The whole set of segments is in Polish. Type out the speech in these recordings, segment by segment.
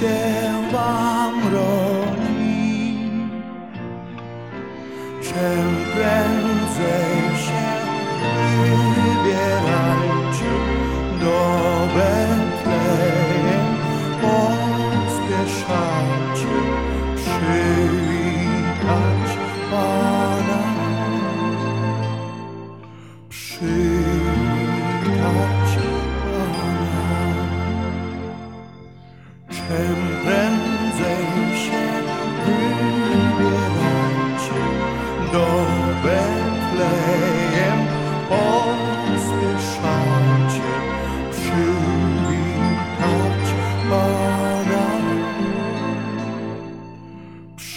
Się wam rodzi. Czym prędzej się wybierajcie do Betlejem, pospieszajcie przywitać Pana.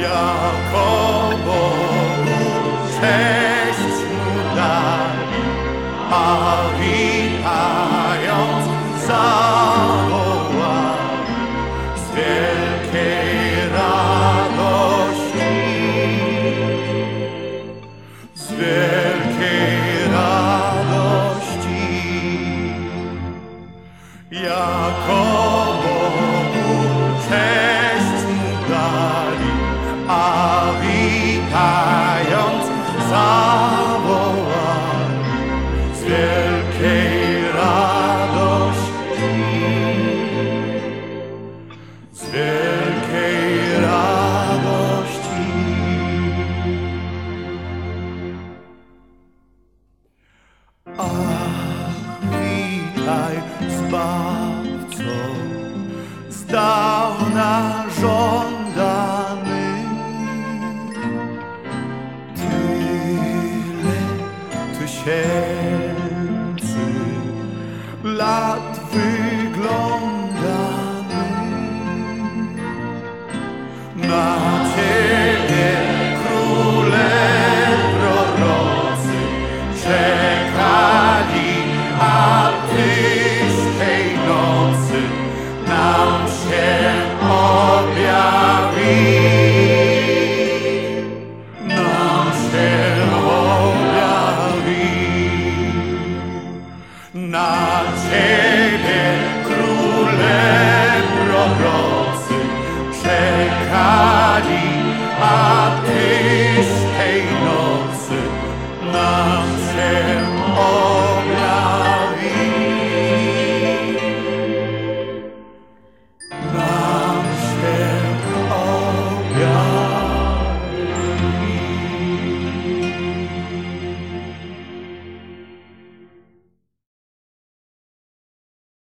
jako Bogu cześć mu dali, a witając zawołali z wielkiej radości, z wielkiej radości, jako zawołali z wielkiej radości, z wielkiej radości. A witaj Zbawco, z chance. La Na Ciebie, Króle prorocy, czekali, a